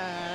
time.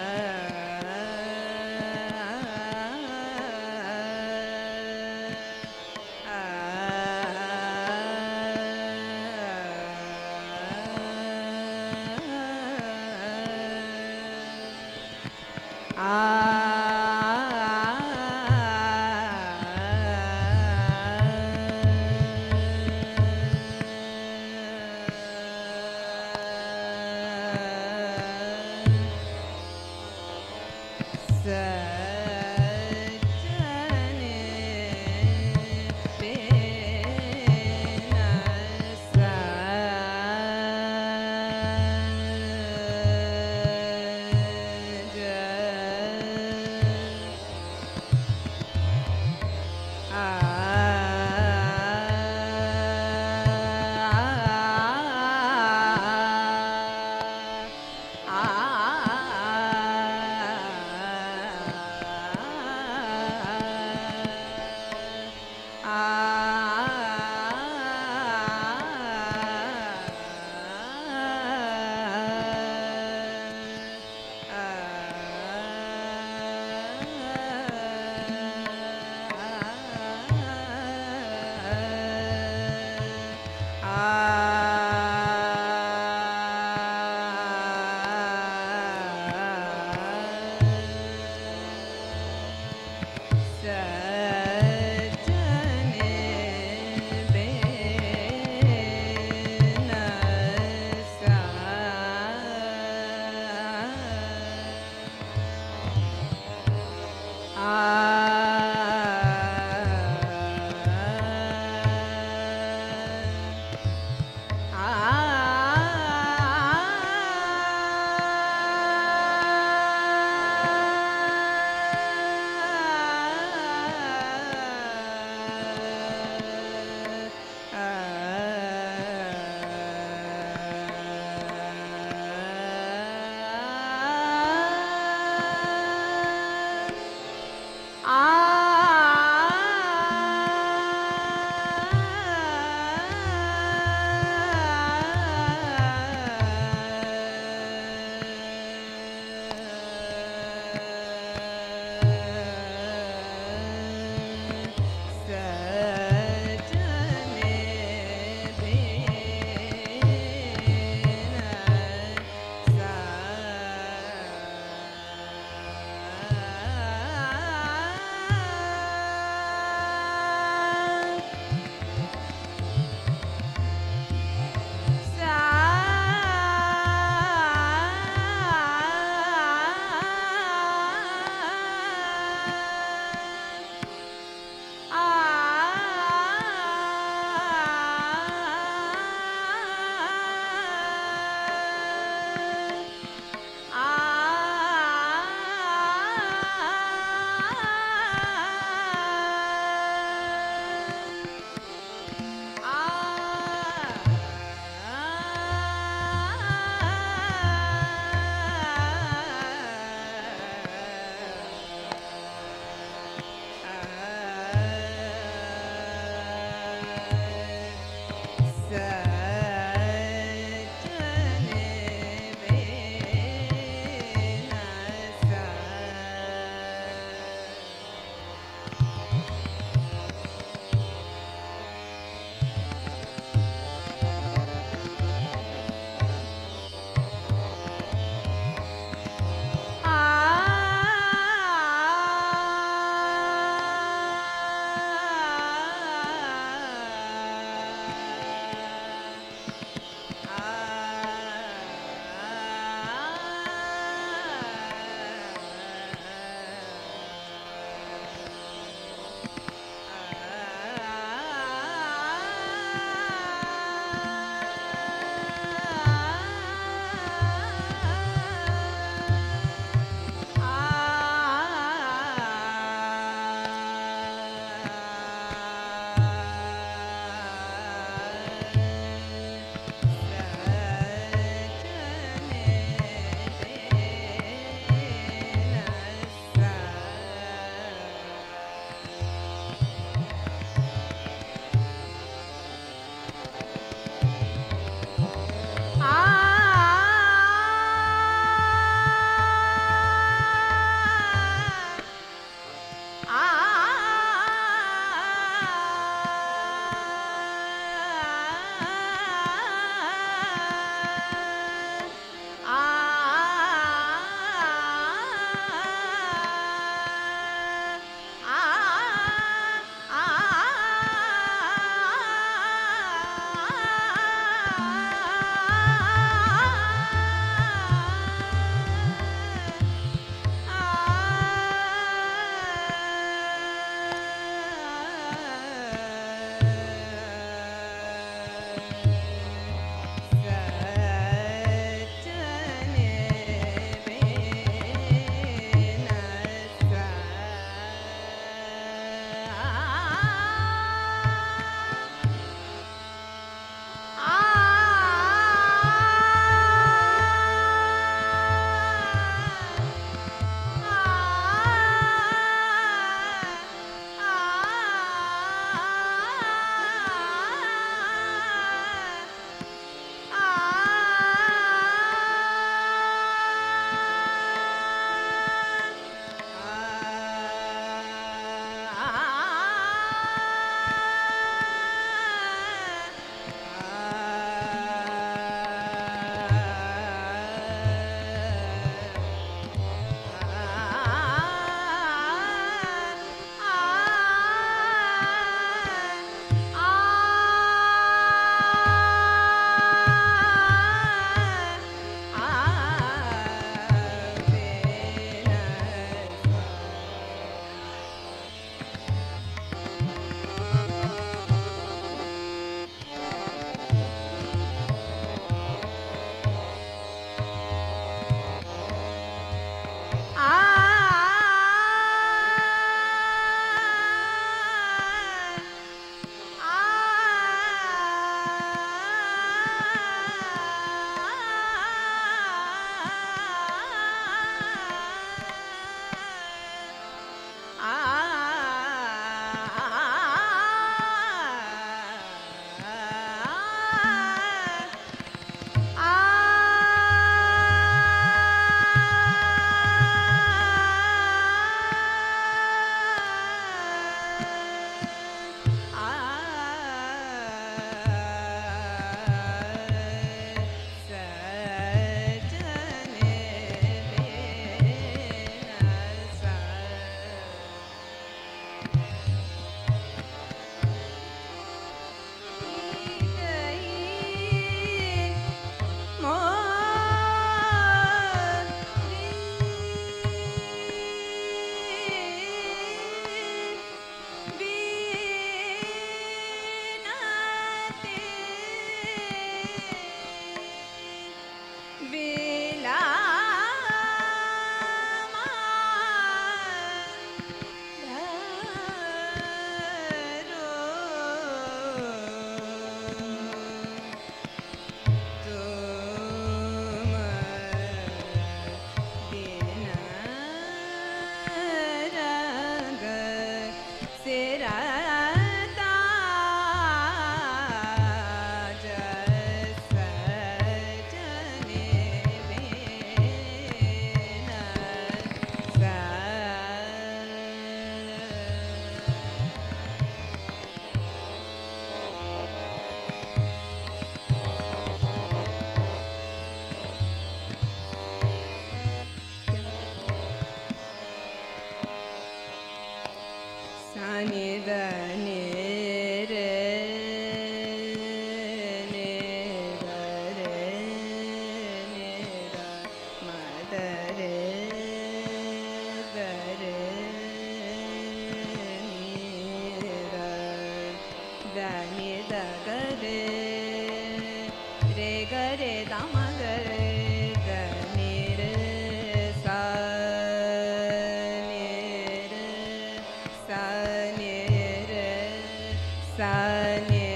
झाली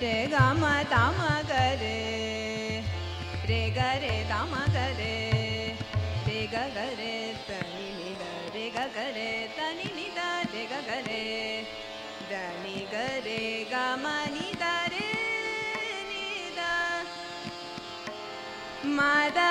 रे गम तम तामारे रे गे तामा रे देग गे तनि रे गरे तनिदा देगे धनि गे गा मा नी देदा मादा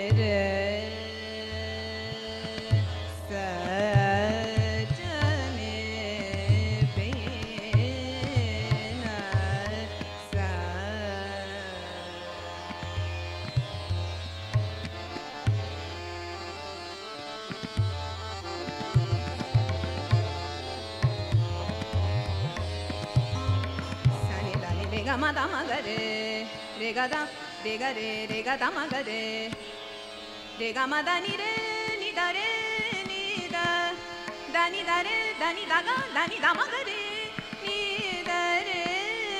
レガダレガレレガダマガレレガマダニレニダレニダダニダレダニダガダニダマガレニダレ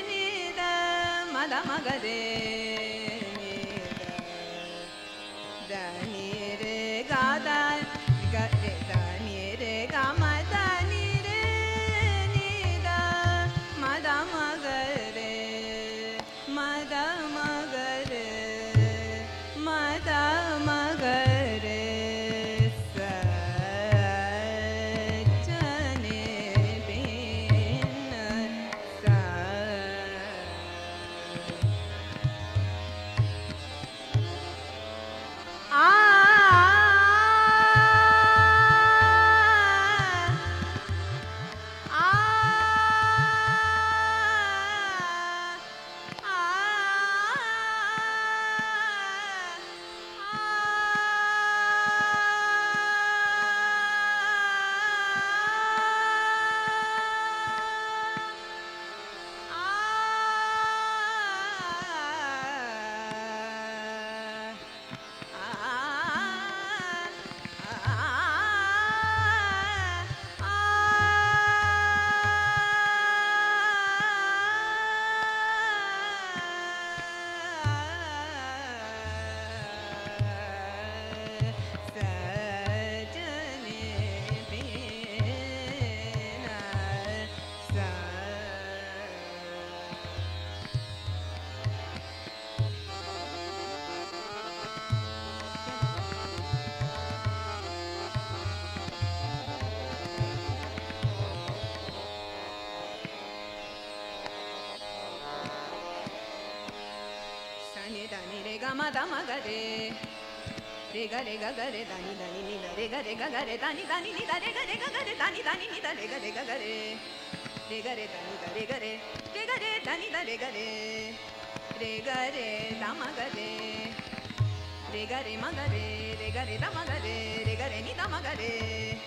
ニダマダマガレまだまがれレガレガガレダニダニニダレガレガガレダニダニニダレガレガガレダニダニニダレガレガガレレガレダニダレガレレガレダニダレガレレガレダマガレレガレマガレレガレダマガレレガレニダマガレ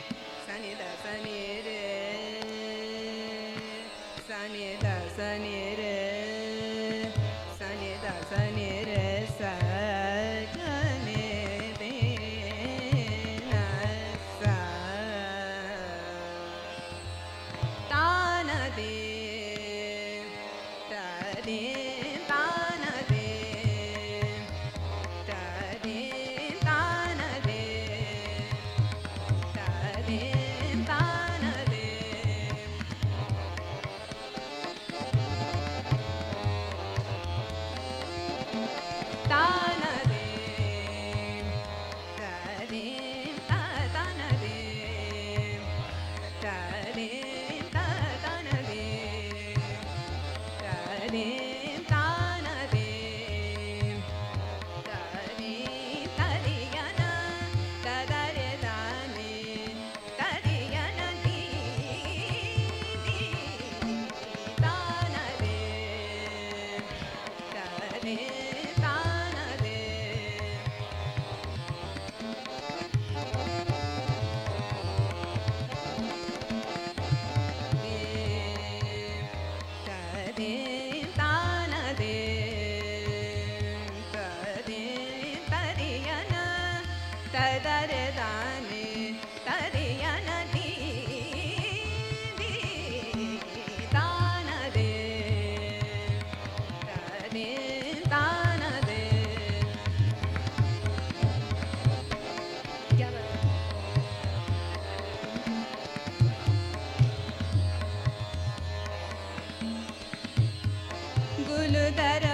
Better.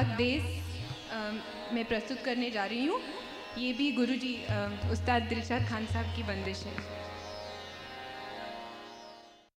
राग देश मैं प्रस्तुत करने जा रही हूँ ये भी गुरुजी उस्ताद दिलशाद खान साहब की बंदिश है